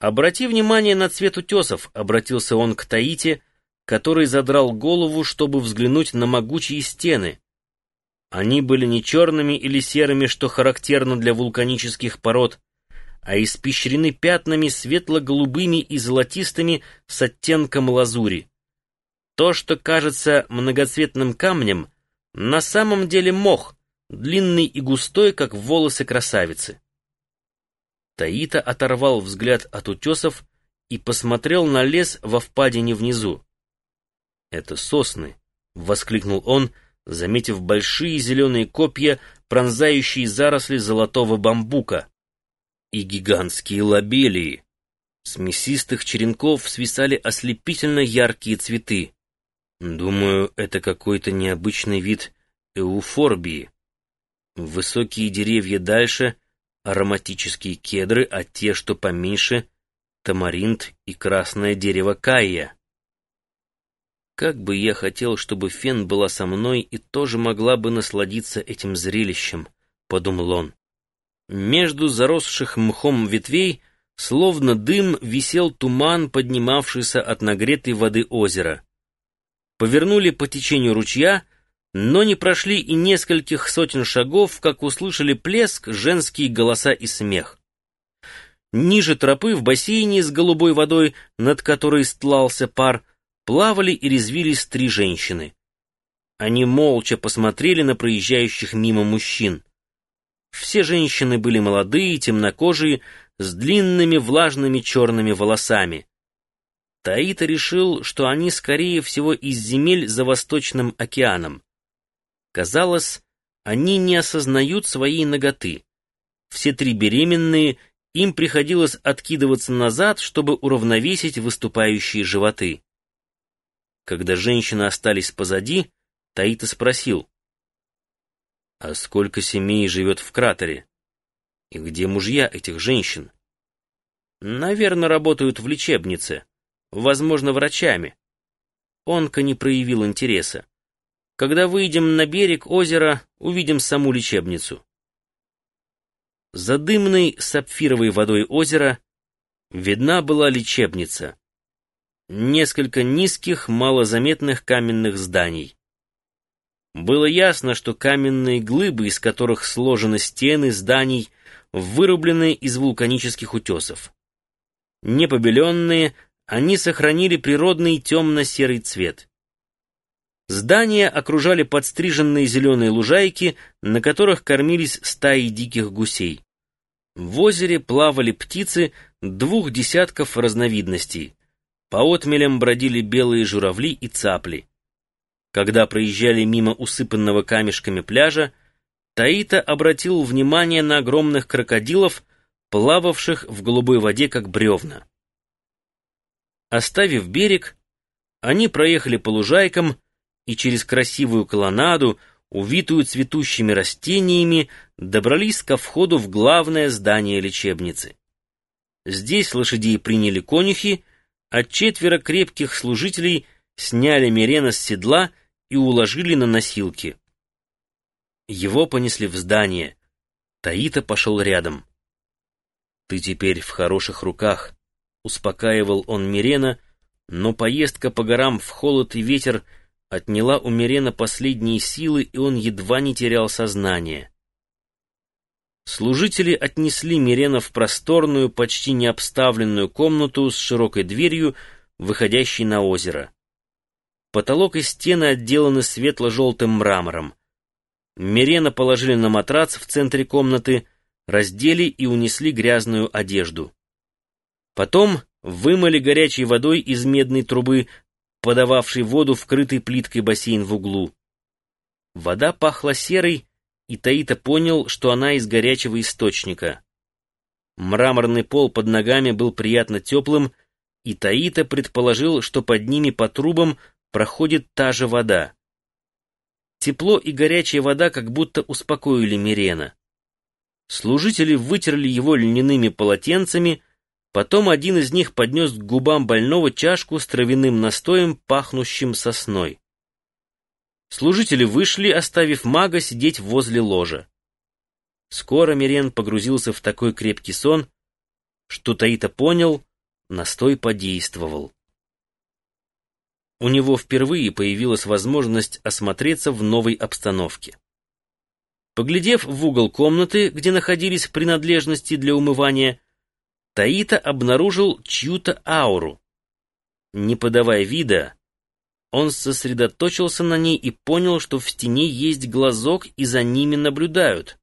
«Обрати внимание на цвет утесов», — обратился он к Таите, который задрал голову, чтобы взглянуть на могучие стены. Они были не черными или серыми, что характерно для вулканических пород, а испещрены пятнами светло-голубыми и золотистыми с оттенком лазури. То, что кажется многоцветным камнем, на самом деле мох, длинный и густой, как волосы красавицы. Таита оторвал взгляд от утесов и посмотрел на лес во впадине внизу. «Это сосны!» — воскликнул он, заметив большие зеленые копья, пронзающие заросли золотого бамбука. И гигантские лобелии. С мясистых черенков свисали ослепительно яркие цветы. Думаю, это какой-то необычный вид эуфорбии. Высокие деревья дальше — ароматические кедры, а те, что поменьше — тамаринт и красное дерево кайя. Как бы я хотел, чтобы Фен была со мной и тоже могла бы насладиться этим зрелищем, — подумал он. Между заросших мхом ветвей, словно дым, висел туман, поднимавшийся от нагретой воды озера повернули по течению ручья, но не прошли и нескольких сотен шагов, как услышали плеск, женские голоса и смех. Ниже тропы, в бассейне с голубой водой, над которой стлался пар, плавали и резвились три женщины. Они молча посмотрели на проезжающих мимо мужчин. Все женщины были молодые, темнокожие, с длинными влажными черными волосами. Таита решил, что они, скорее всего, из земель за Восточным океаном. Казалось, они не осознают своей ноготы. Все три беременные, им приходилось откидываться назад, чтобы уравновесить выступающие животы. Когда женщины остались позади, Таита спросил, «А сколько семей живет в кратере? И где мужья этих женщин?» «Наверное, работают в лечебнице», возможно, врачами. Онка не проявил интереса. Когда выйдем на берег озера, увидим саму лечебницу. За дымной сапфировой водой озера видна была лечебница. Несколько низких, малозаметных каменных зданий. Было ясно, что каменные глыбы, из которых сложены стены зданий, вырублены из вулканических утесов. Непобеленные, они сохранили природный темно-серый цвет. Здания окружали подстриженные зеленые лужайки, на которых кормились стаи диких гусей. В озере плавали птицы двух десятков разновидностей. По отмелям бродили белые журавли и цапли. Когда проезжали мимо усыпанного камешками пляжа, Таита обратил внимание на огромных крокодилов, плававших в голубой воде, как бревна. Оставив берег, они проехали по лужайкам и через красивую колоннаду, увитую цветущими растениями, добрались ко входу в главное здание лечебницы. Здесь лошадей приняли конюхи, а четверо крепких служителей сняли Мирена с седла и уложили на носилки. Его понесли в здание. Таита пошел рядом. «Ты теперь в хороших руках», Успокаивал он Мирена, но поездка по горам в холод и ветер отняла у Мирена последние силы, и он едва не терял сознание. Служители отнесли Мирена в просторную, почти необставленную комнату с широкой дверью, выходящей на озеро. Потолок и стены отделаны светло-желтым мрамором. Мирена положили на матрац в центре комнаты, раздели и унесли грязную одежду. Потом вымыли горячей водой из медной трубы, подававшей воду в крытый плиткой бассейн в углу. Вода пахла серой, и Таита понял, что она из горячего источника. Мраморный пол под ногами был приятно теплым, и Таита предположил, что под ними по трубам проходит та же вода. Тепло и горячая вода как будто успокоили Мирена. Служители вытерли его льняными полотенцами, Потом один из них поднес к губам больного чашку с травяным настоем, пахнущим сосной. Служители вышли, оставив мага сидеть возле ложа. Скоро Мирен погрузился в такой крепкий сон, что Таита понял, настой подействовал. У него впервые появилась возможность осмотреться в новой обстановке. Поглядев в угол комнаты, где находились принадлежности для умывания, Таита обнаружил чью-то ауру. Не подавая вида, он сосредоточился на ней и понял, что в стене есть глазок и за ними наблюдают.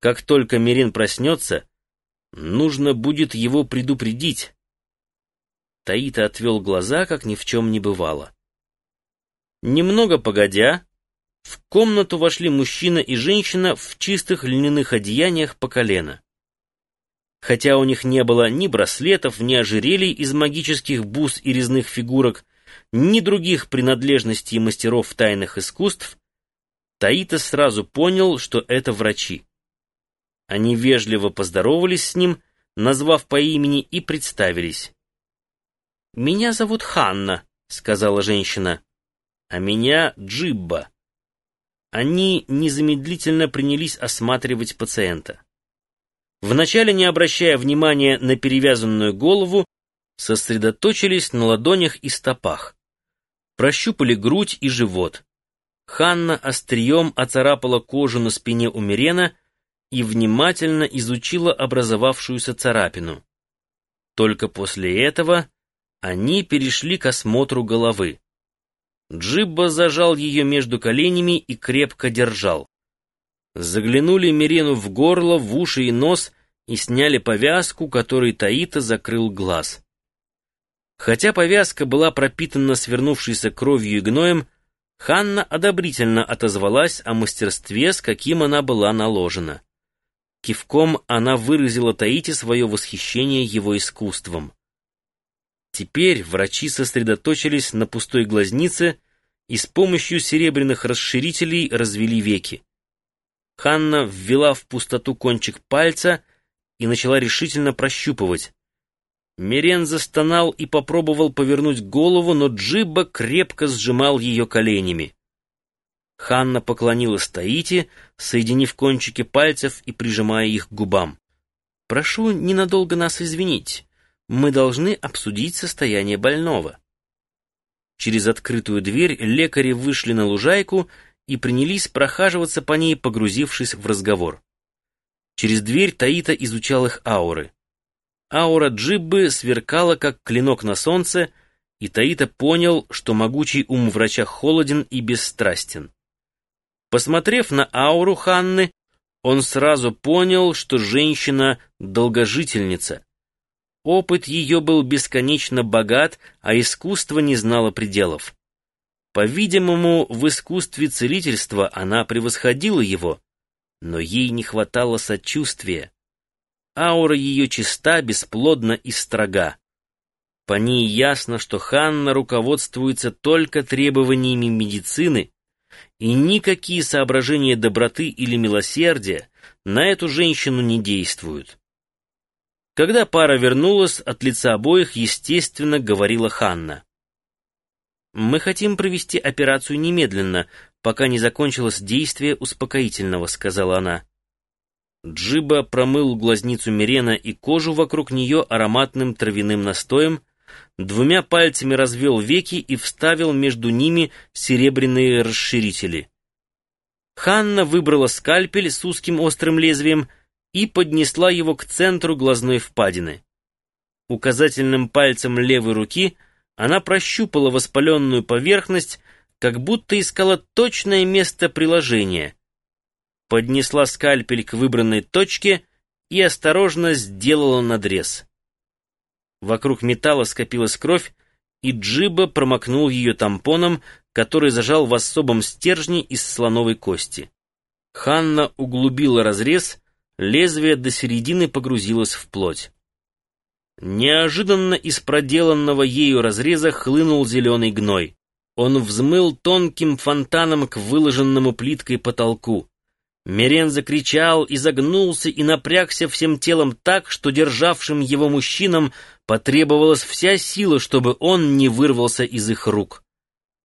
Как только Мирен проснется, нужно будет его предупредить. Таита отвел глаза, как ни в чем не бывало. Немного погодя, в комнату вошли мужчина и женщина в чистых льняных одеяниях по колено. Хотя у них не было ни браслетов, ни ожерелий из магических бус и резных фигурок, ни других принадлежностей мастеров тайных искусств, Таита сразу понял, что это врачи. Они вежливо поздоровались с ним, назвав по имени, и представились. «Меня зовут Ханна», — сказала женщина, — «а меня Джибба». Они незамедлительно принялись осматривать пациента. Вначале, не обращая внимания на перевязанную голову, сосредоточились на ладонях и стопах. Прощупали грудь и живот. Ханна острием оцарапала кожу на спине у и внимательно изучила образовавшуюся царапину. Только после этого они перешли к осмотру головы. Джибба зажал ее между коленями и крепко держал. Заглянули Мирену в горло, в уши и нос и сняли повязку, которой Таита закрыл глаз. Хотя повязка была пропитана свернувшейся кровью и гноем, Ханна одобрительно отозвалась о мастерстве, с каким она была наложена. Кивком она выразила Таите свое восхищение его искусством. Теперь врачи сосредоточились на пустой глазнице и с помощью серебряных расширителей развели веки. Ханна ввела в пустоту кончик пальца и начала решительно прощупывать. Мирен застонал и попробовал повернуть голову, но Джибба крепко сжимал ее коленями. Ханна поклонилась Таити, соединив кончики пальцев и прижимая их к губам. «Прошу ненадолго нас извинить мы должны обсудить состояние больного. Через открытую дверь лекари вышли на лужайку и принялись прохаживаться по ней, погрузившись в разговор. Через дверь Таита изучал их ауры. Аура Джиббы сверкала, как клинок на солнце, и Таита понял, что могучий ум врача холоден и бесстрастен. Посмотрев на ауру Ханны, он сразу понял, что женщина — долгожительница, Опыт ее был бесконечно богат, а искусство не знало пределов. По-видимому, в искусстве целительства она превосходила его, но ей не хватало сочувствия. Аура ее чиста, бесплодна и строга. По ней ясно, что Ханна руководствуется только требованиями медицины, и никакие соображения доброты или милосердия на эту женщину не действуют. Когда пара вернулась, от лица обоих, естественно, говорила Ханна. «Мы хотим провести операцию немедленно, пока не закончилось действие успокоительного», — сказала она. Джиба промыл глазницу Мирена и кожу вокруг нее ароматным травяным настоем, двумя пальцами развел веки и вставил между ними серебряные расширители. Ханна выбрала скальпель с узким острым лезвием — и поднесла его к центру глазной впадины. Указательным пальцем левой руки она прощупала воспаленную поверхность, как будто искала точное место приложения. Поднесла скальпель к выбранной точке и осторожно сделала надрез. Вокруг металла скопилась кровь, и Джиба промокнул ее тампоном, который зажал в особом стержне из слоновой кости. Ханна углубила разрез, лезвие до середины погрузилось в плоть. Неожиданно из проделанного ею разреза хлынул зеленый гной. Он взмыл тонким фонтаном к выложенному плиткой потолку. Мерен закричал, изогнулся и напрягся всем телом так, что державшим его мужчинам потребовалась вся сила, чтобы он не вырвался из их рук.